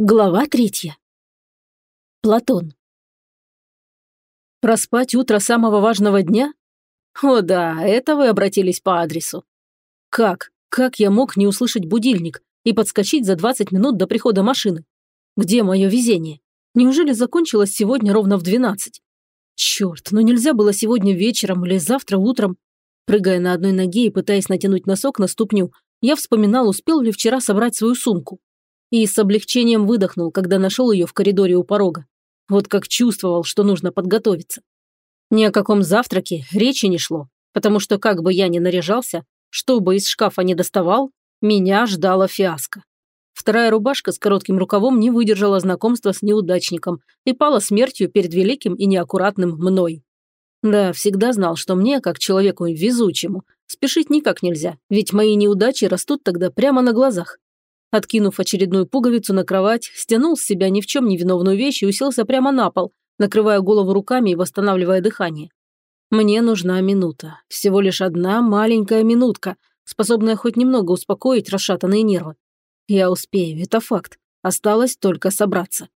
Глава третья. Платон. Проспать утро самого важного дня? О да, это вы обратились по адресу. Как? Как я мог не услышать будильник и подскочить за 20 минут до прихода машины? Где мое везение? Неужели закончилось сегодня ровно в 12? Черт, ну нельзя было сегодня вечером или завтра утром. Прыгая на одной ноге и пытаясь натянуть носок на ступню, я вспоминал, успел ли вчера собрать свою сумку и с облегчением выдохнул, когда нашел ее в коридоре у порога. Вот как чувствовал, что нужно подготовиться. Ни о каком завтраке речи не шло, потому что как бы я ни наряжался, что бы из шкафа не доставал, меня ждала фиаско. Вторая рубашка с коротким рукавом не выдержала знакомства с неудачником и пала смертью перед великим и неаккуратным мной. Да, всегда знал, что мне, как человеку везучему, спешить никак нельзя, ведь мои неудачи растут тогда прямо на глазах. Откинув очередную пуговицу на кровать, стянул с себя ни в чем не виновную вещь и уселся прямо на пол, накрывая голову руками и восстанавливая дыхание. Мне нужна минута. Всего лишь одна маленькая минутка, способная хоть немного успокоить расшатанные нервы. Я успею, это факт. Осталось только собраться.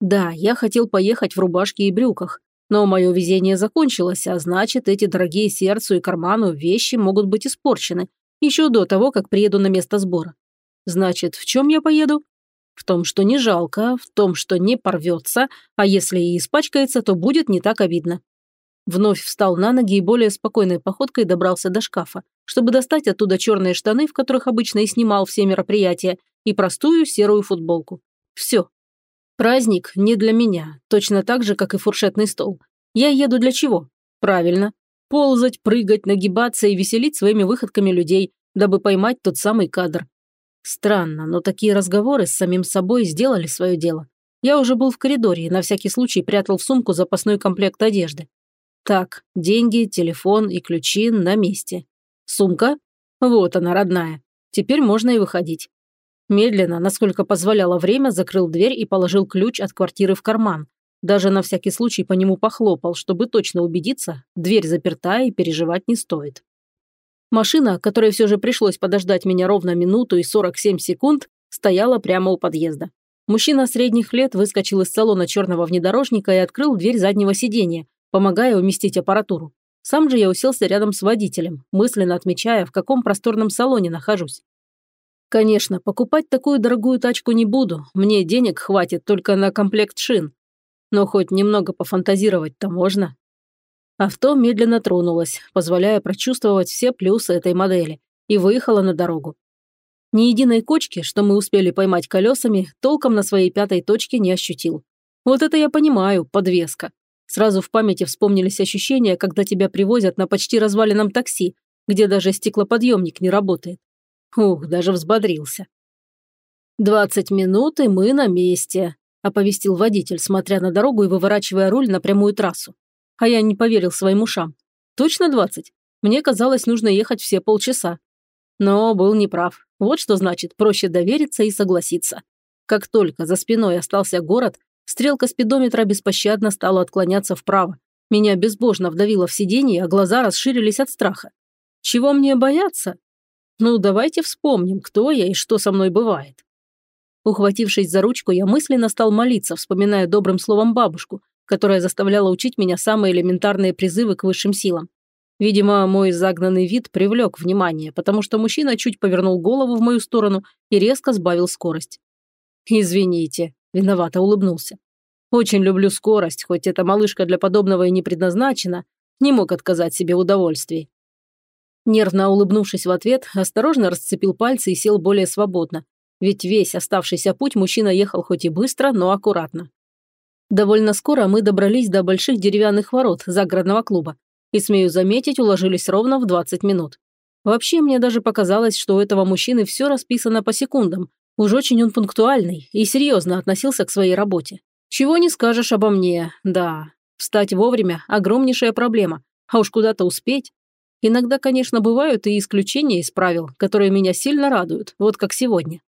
Да, я хотел поехать в рубашке и брюках, но мое везение закончилось, а значит, эти дорогие сердцу и карману вещи могут быть испорчены еще до того, как приеду на место сбора. Значит, в чем я поеду? В том, что не жалко, в том, что не порвется, а если и испачкается, то будет не так обидно. Вновь встал на ноги и более спокойной походкой добрался до шкафа, чтобы достать оттуда черные штаны, в которых обычно и снимал все мероприятия, и простую серую футболку. Все. Праздник не для меня, точно так же, как и фуршетный стол. Я еду для чего? Правильно. Ползать, прыгать, нагибаться и веселить своими выходками людей, дабы поймать тот самый кадр. Странно, но такие разговоры с самим собой сделали свое дело. Я уже был в коридоре и на всякий случай прятал в сумку запасной комплект одежды. Так, деньги, телефон и ключи на месте. Сумка? Вот она, родная. Теперь можно и выходить. Медленно, насколько позволяло время, закрыл дверь и положил ключ от квартиры в карман. Даже на всякий случай по нему похлопал, чтобы точно убедиться, дверь заперта и переживать не стоит. Машина, которой все же пришлось подождать меня ровно минуту и 47 секунд, стояла прямо у подъезда. Мужчина средних лет выскочил из салона черного внедорожника и открыл дверь заднего сиденья, помогая уместить аппаратуру. Сам же я уселся рядом с водителем, мысленно отмечая, в каком просторном салоне нахожусь. Конечно, покупать такую дорогую тачку не буду, мне денег хватит только на комплект шин. Но хоть немного пофантазировать-то можно. Авто медленно тронулось, позволяя прочувствовать все плюсы этой модели, и выехало на дорогу. Ни единой кочки, что мы успели поймать колесами, толком на своей пятой точке не ощутил. Вот это я понимаю, подвеска. Сразу в памяти вспомнились ощущения, когда тебя привозят на почти разваленном такси, где даже стеклоподъемник не работает. Ух, даже взбодрился. «Двадцать минут, и мы на месте», – оповестил водитель, смотря на дорогу и выворачивая руль на прямую трассу. А я не поверил своим ушам. Точно двадцать? Мне казалось, нужно ехать все полчаса. Но был неправ. Вот что значит проще довериться и согласиться. Как только за спиной остался город, стрелка спидометра беспощадно стала отклоняться вправо. Меня безбожно вдавило в сиденье, а глаза расширились от страха. Чего мне бояться? Ну, давайте вспомним, кто я и что со мной бывает. Ухватившись за ручку, я мысленно стал молиться, вспоминая добрым словом бабушку, которая заставляла учить меня самые элементарные призывы к высшим силам. Видимо, мой загнанный вид привлек внимание, потому что мужчина чуть повернул голову в мою сторону и резко сбавил скорость. «Извините», – виновато улыбнулся. «Очень люблю скорость, хоть эта малышка для подобного и не предназначена, не мог отказать себе в удовольствии». Нервно улыбнувшись в ответ, осторожно расцепил пальцы и сел более свободно, ведь весь оставшийся путь мужчина ехал хоть и быстро, но аккуратно. Довольно скоро мы добрались до больших деревянных ворот загородного клуба и, смею заметить, уложились ровно в 20 минут. Вообще, мне даже показалось, что у этого мужчины все расписано по секундам. Уж очень он пунктуальный и серьезно относился к своей работе. Чего не скажешь обо мне, да. Встать вовремя – огромнейшая проблема, а уж куда-то успеть. Иногда, конечно, бывают и исключения из правил, которые меня сильно радуют, вот как сегодня.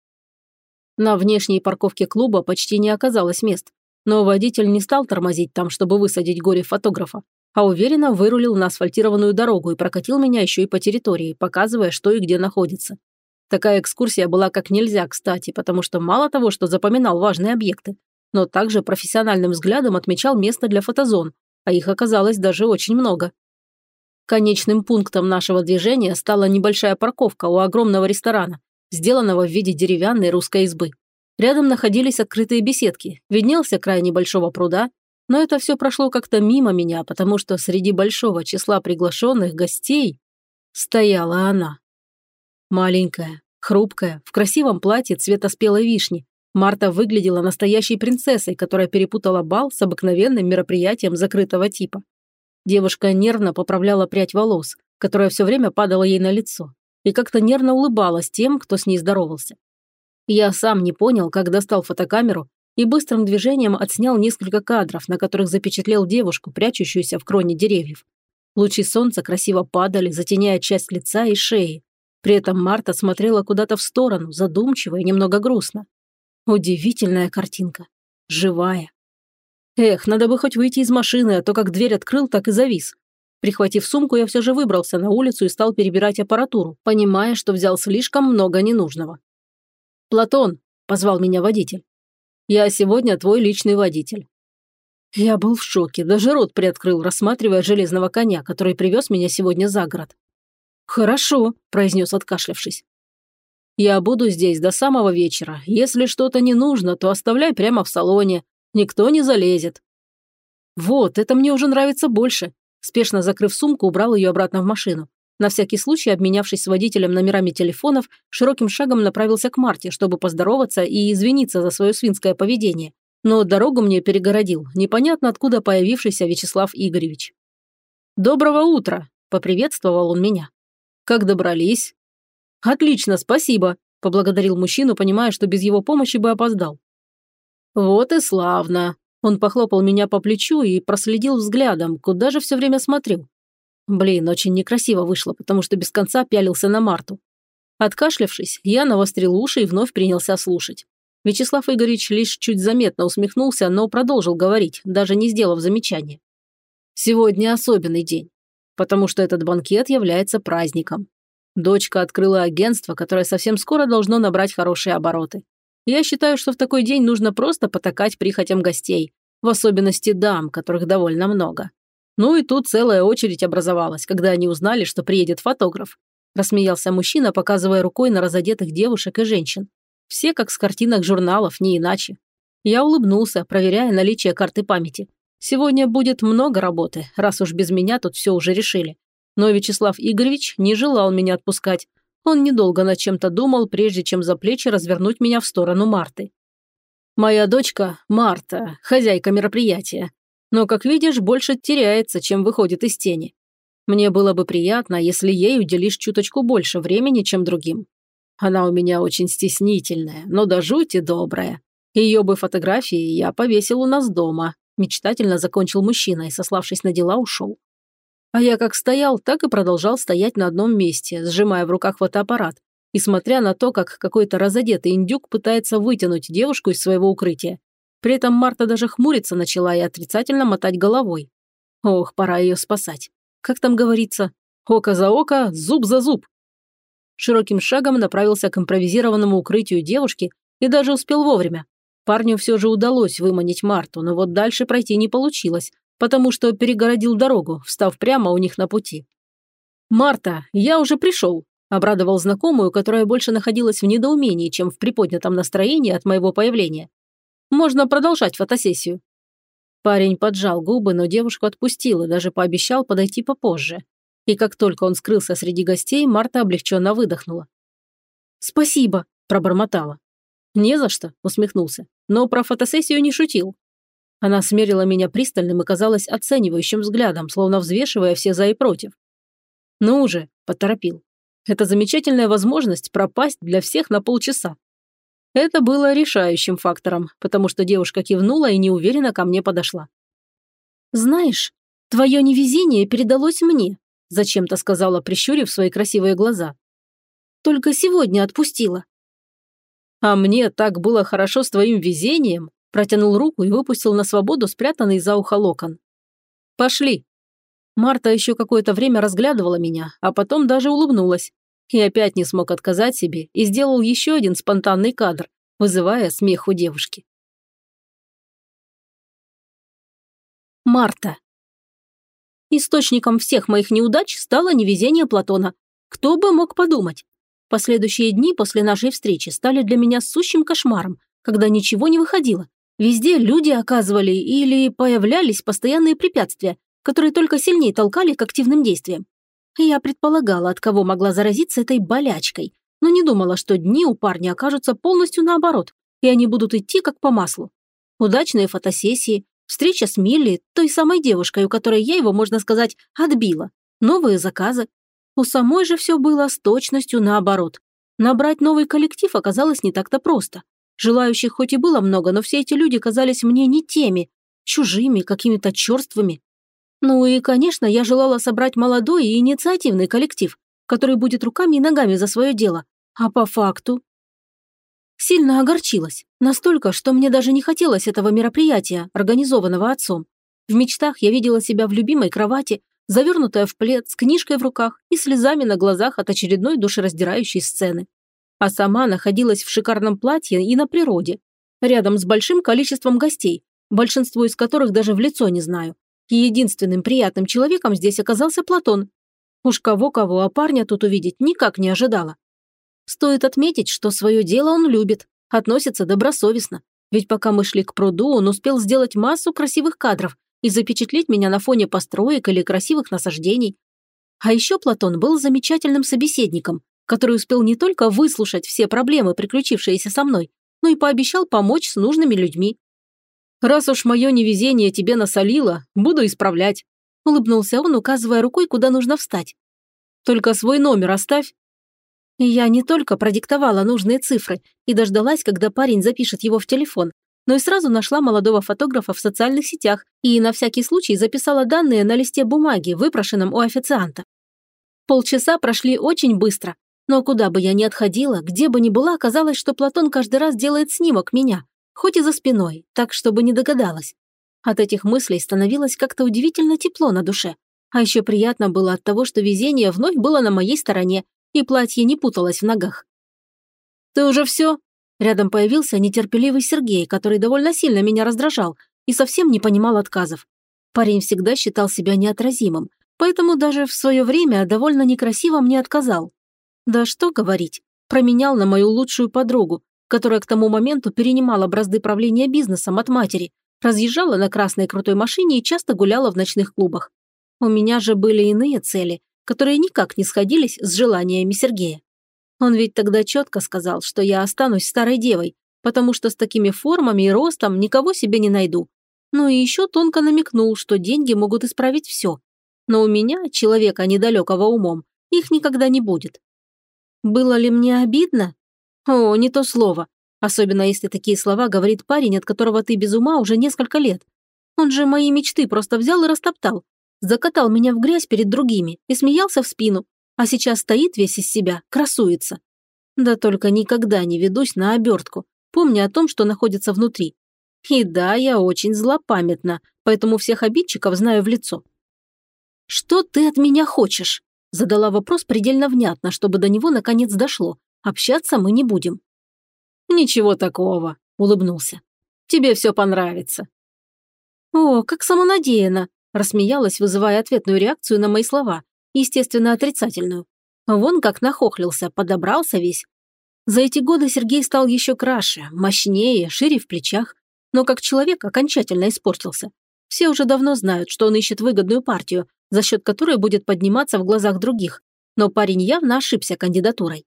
На внешней парковке клуба почти не оказалось мест, но водитель не стал тормозить там, чтобы высадить горе-фотографа, а уверенно вырулил на асфальтированную дорогу и прокатил меня еще и по территории, показывая, что и где находится. Такая экскурсия была как нельзя кстати, потому что мало того, что запоминал важные объекты, но также профессиональным взглядом отмечал место для фотозон, а их оказалось даже очень много. Конечным пунктом нашего движения стала небольшая парковка у огромного ресторана, сделанного в виде деревянной русской избы. Рядом находились открытые беседки, виднелся край небольшого пруда, но это все прошло как-то мимо меня, потому что среди большого числа приглашенных гостей стояла она. Маленькая, хрупкая, в красивом платье цвета спелой вишни, Марта выглядела настоящей принцессой, которая перепутала бал с обыкновенным мероприятием закрытого типа. Девушка нервно поправляла прядь волос, которая все время падала ей на лицо, и как-то нервно улыбалась тем, кто с ней здоровался. Я сам не понял, как достал фотокамеру и быстрым движением отснял несколько кадров, на которых запечатлел девушку, прячущуюся в кроне деревьев. Лучи солнца красиво падали, затеняя часть лица и шеи. При этом Марта смотрела куда-то в сторону, задумчиво и немного грустно. Удивительная картинка. Живая. Эх, надо бы хоть выйти из машины, а то как дверь открыл, так и завис. Прихватив сумку, я все же выбрался на улицу и стал перебирать аппаратуру, понимая, что взял слишком много ненужного. «Платон», – позвал меня водитель. «Я сегодня твой личный водитель». Я был в шоке, даже рот приоткрыл, рассматривая железного коня, который привез меня сегодня за город. «Хорошо», – произнес откашлявшись. Я буду здесь до самого вечера. Если что-то не нужно, то оставляй прямо в салоне. Никто не залезет». «Вот, это мне уже нравится больше». Спешно закрыв сумку, убрал ее обратно в машину. На всякий случай, обменявшись с водителем номерами телефонов, широким шагом направился к Марте, чтобы поздороваться и извиниться за свое свинское поведение. Но дорогу мне перегородил непонятно откуда появившийся Вячеслав Игоревич. «Доброго утра!» – поприветствовал он меня. «Как добрались?» «Отлично, спасибо», – поблагодарил мужчину, понимая, что без его помощи бы опоздал. «Вот и славно», – он похлопал меня по плечу и проследил взглядом, куда же все время смотрел. Блин, очень некрасиво вышло, потому что без конца пялился на Марту. Откашлявшись, я навострил уши и вновь принялся слушать. Вячеслав Игоревич лишь чуть заметно усмехнулся, но продолжил говорить, даже не сделав замечания. «Сегодня особенный день, потому что этот банкет является праздником. Дочка открыла агентство, которое совсем скоро должно набрать хорошие обороты. Я считаю, что в такой день нужно просто потакать прихотям гостей, в особенности дам, которых довольно много. Ну и тут целая очередь образовалась, когда они узнали, что приедет фотограф. Рассмеялся мужчина, показывая рукой на разодетых девушек и женщин. Все как с картинок журналов, не иначе. Я улыбнулся, проверяя наличие карты памяти. Сегодня будет много работы, раз уж без меня тут все уже решили. Но Вячеслав Игоревич не желал меня отпускать. Он недолго над чем-то думал, прежде чем за плечи развернуть меня в сторону Марты. «Моя дочка – Марта, хозяйка мероприятия. Но, как видишь, больше теряется, чем выходит из тени. Мне было бы приятно, если ей уделишь чуточку больше времени, чем другим. Она у меня очень стеснительная, но до жути добрая. Ее бы фотографии я повесил у нас дома», – мечтательно закончил мужчина и, сославшись на дела, ушел. А я как стоял, так и продолжал стоять на одном месте, сжимая в руках фотоаппарат и смотря на то, как какой-то разодетый индюк пытается вытянуть девушку из своего укрытия. При этом Марта даже хмуриться начала и отрицательно мотать головой. Ох, пора ее спасать. Как там говорится? Око за око, зуб за зуб. Широким шагом направился к импровизированному укрытию девушки и даже успел вовремя. Парню все же удалось выманить Марту, но вот дальше пройти не получилось, потому что перегородил дорогу, встав прямо у них на пути. «Марта, я уже пришел», – обрадовал знакомую, которая больше находилась в недоумении, чем в приподнятом настроении от моего появления. «Можно продолжать фотосессию». Парень поджал губы, но девушку отпустил и даже пообещал подойти попозже. И как только он скрылся среди гостей, Марта облегченно выдохнула. «Спасибо», – пробормотала. «Не за что», – усмехнулся. «Но про фотосессию не шутил. Она смерила меня пристальным и казалось оценивающим взглядом, словно взвешивая все за и против. «Ну уже», – поторопил. «Это замечательная возможность пропасть для всех на полчаса». Это было решающим фактором, потому что девушка кивнула и неуверенно ко мне подошла. «Знаешь, твое невезение передалось мне», – зачем-то сказала, прищурив свои красивые глаза. «Только сегодня отпустила». «А мне так было хорошо с твоим везением», Протянул руку и выпустил на свободу спрятанный за ухо локон. «Пошли!» Марта еще какое-то время разглядывала меня, а потом даже улыбнулась. И опять не смог отказать себе и сделал еще один спонтанный кадр, вызывая смех у девушки. Марта. Источником всех моих неудач стало невезение Платона. Кто бы мог подумать? Последующие дни после нашей встречи стали для меня сущим кошмаром, когда ничего не выходило. Везде люди оказывали или появлялись постоянные препятствия, которые только сильнее толкали к активным действиям. Я предполагала, от кого могла заразиться этой болячкой, но не думала, что дни у парня окажутся полностью наоборот, и они будут идти как по маслу. Удачные фотосессии, встреча с Милли, той самой девушкой, у которой я его, можно сказать, отбила, новые заказы. У самой же все было с точностью наоборот. Набрать новый коллектив оказалось не так-то просто. Желающих хоть и было много, но все эти люди казались мне не теми, чужими, какими-то черствыми. Ну и, конечно, я желала собрать молодой и инициативный коллектив, который будет руками и ногами за свое дело. А по факту? Сильно огорчилась. Настолько, что мне даже не хотелось этого мероприятия, организованного отцом. В мечтах я видела себя в любимой кровати, завернутая в плед, с книжкой в руках и слезами на глазах от очередной душераздирающей сцены. А сама находилась в шикарном платье и на природе, рядом с большим количеством гостей, большинство из которых даже в лицо не знаю, и единственным приятным человеком здесь оказался Платон. Уж кого-кого, а парня тут увидеть никак не ожидала. Стоит отметить, что свое дело он любит, относится добросовестно. Ведь пока мы шли к пруду, он успел сделать массу красивых кадров и запечатлеть меня на фоне построек или красивых насаждений. А еще Платон был замечательным собеседником, который успел не только выслушать все проблемы, приключившиеся со мной, но и пообещал помочь с нужными людьми. «Раз уж мое невезение тебе насолило, буду исправлять», – улыбнулся он, указывая рукой, куда нужно встать. «Только свой номер оставь». Я не только продиктовала нужные цифры и дождалась, когда парень запишет его в телефон, но и сразу нашла молодого фотографа в социальных сетях и на всякий случай записала данные на листе бумаги, выпрошенном у официанта. Полчаса прошли очень быстро, но куда бы я ни отходила, где бы ни была, оказалось, что Платон каждый раз делает снимок меня, хоть и за спиной, так, чтобы не догадалась. От этих мыслей становилось как-то удивительно тепло на душе. А еще приятно было от того, что везение вновь было на моей стороне, и платье не путалось в ногах. «Ты уже все?» Рядом появился нетерпеливый Сергей, который довольно сильно меня раздражал и совсем не понимал отказов. Парень всегда считал себя неотразимым, поэтому даже в свое время довольно некрасиво мне отказал. Да что говорить, променял на мою лучшую подругу, которая к тому моменту перенимала бразды правления бизнесом от матери, разъезжала на красной крутой машине и часто гуляла в ночных клубах. У меня же были иные цели, которые никак не сходились с желаниями Сергея. Он ведь тогда четко сказал, что я останусь старой девой, потому что с такими формами и ростом никого себе не найду. Ну и еще тонко намекнул, что деньги могут исправить все. Но у меня, человека недалекого умом, их никогда не будет. Было ли мне обидно? О, не то слово. Особенно если такие слова говорит парень, от которого ты без ума уже несколько лет. Он же мои мечты просто взял и растоптал. Закатал меня в грязь перед другими и смеялся в спину. А сейчас стоит весь из себя, красуется. Да только никогда не ведусь на обертку, помня о том, что находится внутри. И да, я очень злопамятна, поэтому всех обидчиков знаю в лицо. «Что ты от меня хочешь?» Задала вопрос предельно внятно, чтобы до него наконец дошло, Общаться мы не будем». «Ничего такого», – улыбнулся. «Тебе все понравится». «О, как самонадеянно», – рассмеялась, вызывая ответную реакцию на мои слова, естественно, отрицательную. Вон как нахохлился, подобрался весь. За эти годы Сергей стал еще краше, мощнее, шире в плечах, но как человек окончательно испортился. Все уже давно знают, что он ищет выгодную партию, за счет которой будет подниматься в глазах других, но парень явно ошибся кандидатурой.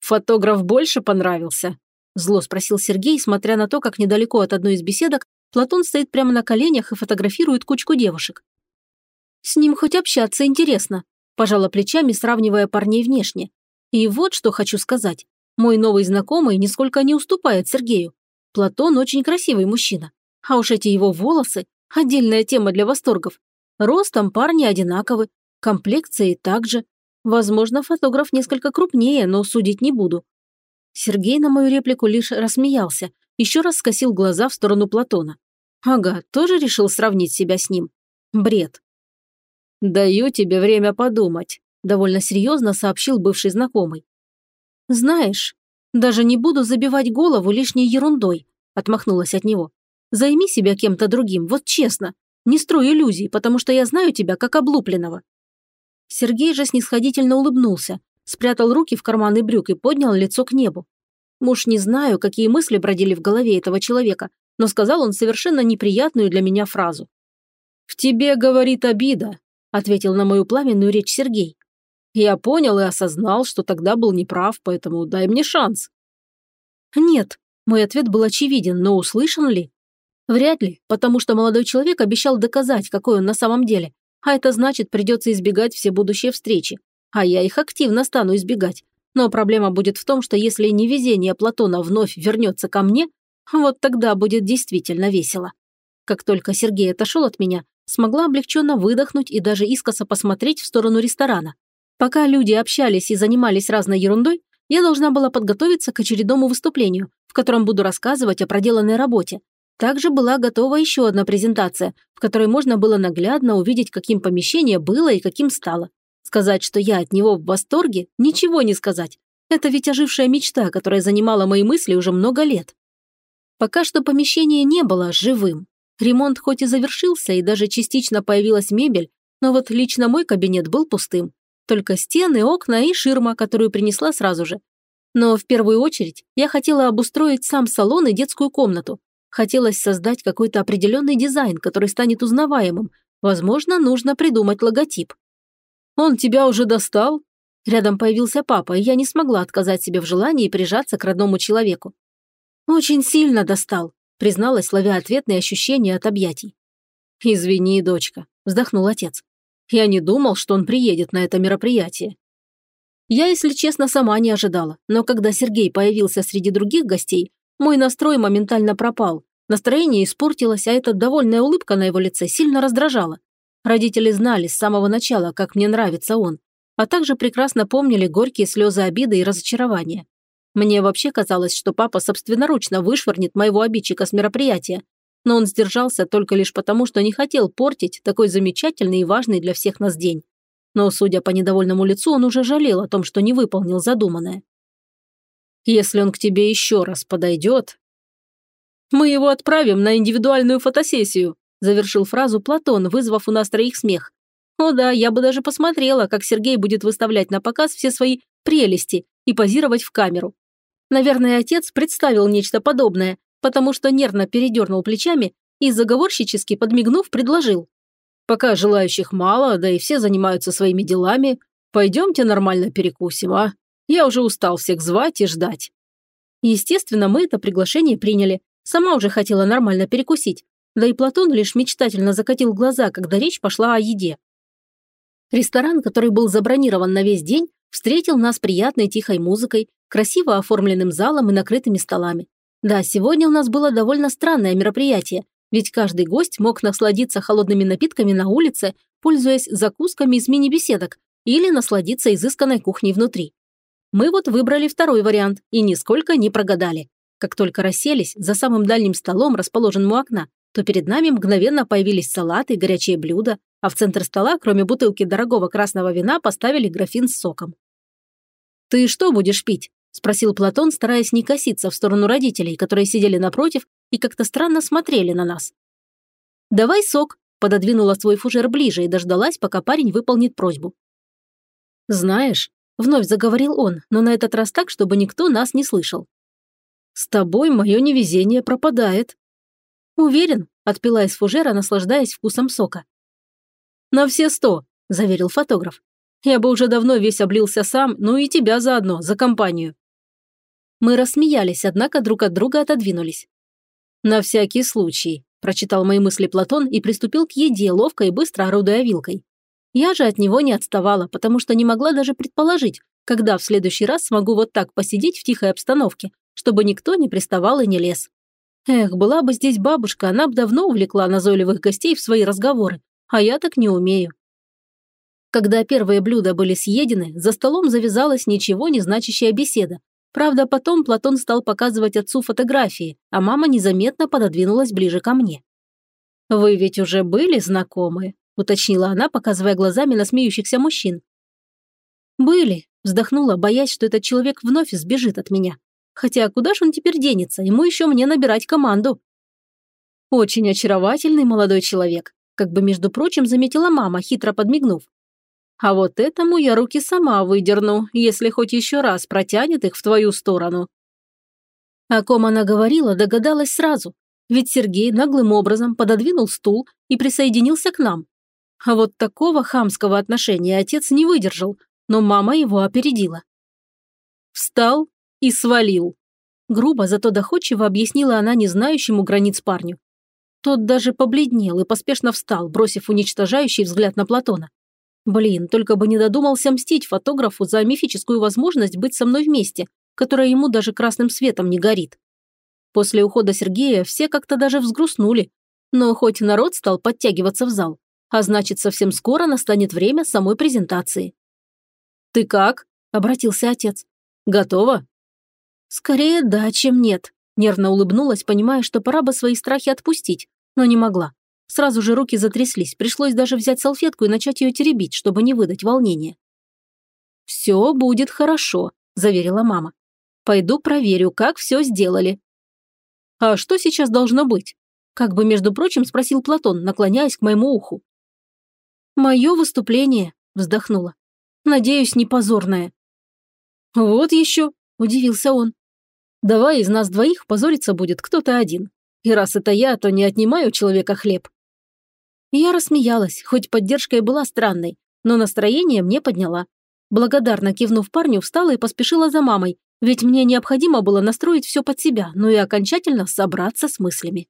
«Фотограф больше понравился?» Зло спросил Сергей, смотря на то, как недалеко от одной из беседок Платон стоит прямо на коленях и фотографирует кучку девушек. «С ним хоть общаться интересно», – пожала плечами, сравнивая парней внешне. «И вот что хочу сказать. Мой новый знакомый нисколько не уступает Сергею. Платон очень красивый мужчина. А уж эти его волосы – отдельная тема для восторгов. Ростом парни одинаковы, комплекцией также. Возможно, фотограф несколько крупнее, но судить не буду. Сергей на мою реплику лишь рассмеялся, еще раз скосил глаза в сторону Платона. Ага, тоже решил сравнить себя с ним. Бред. «Даю тебе время подумать», – довольно серьезно сообщил бывший знакомый. «Знаешь, даже не буду забивать голову лишней ерундой», – отмахнулась от него. «Займи себя кем-то другим, вот честно. Не строй иллюзий, потому что я знаю тебя как облупленного». Сергей же снисходительно улыбнулся, спрятал руки в карманы брюк и поднял лицо к небу. Муж не знаю, какие мысли бродили в голове этого человека, но сказал он совершенно неприятную для меня фразу. «В тебе, говорит, обида», – ответил на мою пламенную речь Сергей. «Я понял и осознал, что тогда был неправ, поэтому дай мне шанс». «Нет», – мой ответ был очевиден, но услышан ли? Вряд ли, потому что молодой человек обещал доказать, какой он на самом деле, а это значит, придется избегать все будущие встречи. А я их активно стану избегать. Но проблема будет в том, что если невезение Платона вновь вернется ко мне, вот тогда будет действительно весело. Как только Сергей отошел от меня, смогла облегченно выдохнуть и даже искоса посмотреть в сторону ресторана. Пока люди общались и занимались разной ерундой, я должна была подготовиться к очередному выступлению, в котором буду рассказывать о проделанной работе. Также была готова еще одна презентация, в которой можно было наглядно увидеть, каким помещение было и каким стало. Сказать, что я от него в восторге, ничего не сказать. Это ведь ожившая мечта, которая занимала мои мысли уже много лет. Пока что помещение не было живым. Ремонт хоть и завершился, и даже частично появилась мебель, но вот лично мой кабинет был пустым. Только стены, окна и ширма, которую принесла сразу же. Но в первую очередь я хотела обустроить сам салон и детскую комнату. Хотелось создать какой-то определенный дизайн, который станет узнаваемым. Возможно, нужно придумать логотип. «Он тебя уже достал?» Рядом появился папа, и я не смогла отказать себе в желании прижаться к родному человеку. «Очень сильно достал», призналась, ловя ответные ощущения от объятий. «Извини, дочка», – вздохнул отец. «Я не думал, что он приедет на это мероприятие». Я, если честно, сама не ожидала, но когда Сергей появился среди других гостей, мой настрой моментально пропал. Настроение испортилось, а эта довольная улыбка на его лице сильно раздражала. Родители знали с самого начала, как мне нравится он, а также прекрасно помнили горькие слезы обиды и разочарования. Мне вообще казалось, что папа собственноручно вышвырнет моего обидчика с мероприятия, но он сдержался только лишь потому, что не хотел портить такой замечательный и важный для всех нас день. Но, судя по недовольному лицу, он уже жалел о том, что не выполнил задуманное. «Если он к тебе еще раз подойдет...» «Мы его отправим на индивидуальную фотосессию», завершил фразу Платон, вызвав у нас троих смех. О да, я бы даже посмотрела, как Сергей будет выставлять на показ все свои прелести и позировать в камеру. Наверное, отец представил нечто подобное, потому что нервно передернул плечами и, заговорщически подмигнув, предложил. «Пока желающих мало, да и все занимаются своими делами, пойдемте нормально перекусим, а? Я уже устал всех звать и ждать». Естественно, мы это приглашение приняли. Сама уже хотела нормально перекусить, да и Платон лишь мечтательно закатил глаза, когда речь пошла о еде. Ресторан, который был забронирован на весь день, встретил нас приятной тихой музыкой, красиво оформленным залом и накрытыми столами. Да, сегодня у нас было довольно странное мероприятие, ведь каждый гость мог насладиться холодными напитками на улице, пользуясь закусками из мини-беседок, или насладиться изысканной кухней внутри. Мы вот выбрали второй вариант и нисколько не прогадали. Как только расселись за самым дальним столом, расположенным у окна, то перед нами мгновенно появились салаты и горячие блюда, а в центр стола, кроме бутылки дорогого красного вина, поставили графин с соком. «Ты что будешь пить?» – спросил Платон, стараясь не коситься в сторону родителей, которые сидели напротив и как-то странно смотрели на нас. «Давай сок», – пододвинула свой фужер ближе и дождалась, пока парень выполнит просьбу. «Знаешь», – вновь заговорил он, но на этот раз так, чтобы никто нас не слышал. «С тобой мое невезение пропадает», «Уверен», – отпила из фужера, наслаждаясь вкусом сока. «На все сто», – заверил фотограф. «Я бы уже давно весь облился сам, ну и тебя заодно, за компанию». Мы рассмеялись, однако друг от друга отодвинулись. «На всякий случай», – прочитал мои мысли Платон и приступил к еде, ловко и быстро орудуя вилкой. Я же от него не отставала, потому что не могла даже предположить, когда в следующий раз смогу вот так посидеть в тихой обстановке, чтобы никто не приставал и не лез. Эх, была бы здесь бабушка, она бы давно увлекла назойливых гостей в свои разговоры, а я так не умею. Когда первые блюда были съедены, за столом завязалась ничего не значащая беседа. Правда, потом Платон стал показывать отцу фотографии, а мама незаметно пододвинулась ближе ко мне. «Вы ведь уже были знакомы?» – уточнила она, показывая глазами на смеющихся мужчин. «Были», – вздохнула, боясь, что этот человек вновь сбежит от меня. Хотя куда ж он теперь денется, ему еще мне набирать команду. Очень очаровательный молодой человек, как бы, между прочим, заметила мама, хитро подмигнув. А вот этому я руки сама выдерну, если хоть еще раз протянет их в твою сторону. О ком она говорила, догадалась сразу, ведь Сергей наглым образом пододвинул стул и присоединился к нам. А вот такого хамского отношения отец не выдержал, но мама его опередила. Встал и свалил. Грубо, зато доходчиво объяснила она незнающему границ парню. Тот даже побледнел и поспешно встал, бросив уничтожающий взгляд на Платона. Блин, только бы не додумался мстить фотографу за мифическую возможность быть со мной вместе, которая ему даже красным светом не горит. После ухода Сергея все как-то даже взгрустнули, но хоть народ стал подтягиваться в зал, а значит, совсем скоро настанет время самой презентации. «Ты как?» – обратился отец. «Готова?» «Скорее да, чем нет», – нервно улыбнулась, понимая, что пора бы свои страхи отпустить, но не могла. Сразу же руки затряслись, пришлось даже взять салфетку и начать ее теребить, чтобы не выдать волнения. «Все будет хорошо», – заверила мама. «Пойду проверю, как все сделали». «А что сейчас должно быть?» Как бы, между прочим, спросил Платон, наклоняясь к моему уху. «Мое выступление», – вздохнула. «Надеюсь, не позорное». «Вот еще», – удивился он. Давай из нас двоих позориться будет кто-то один. И раз это я, то не отнимаю у человека хлеб. Я рассмеялась, хоть поддержка и была странной, но настроение мне подняла. Благодарно кивнув парню, встала и поспешила за мамой, ведь мне необходимо было настроить все под себя, ну и окончательно собраться с мыслями.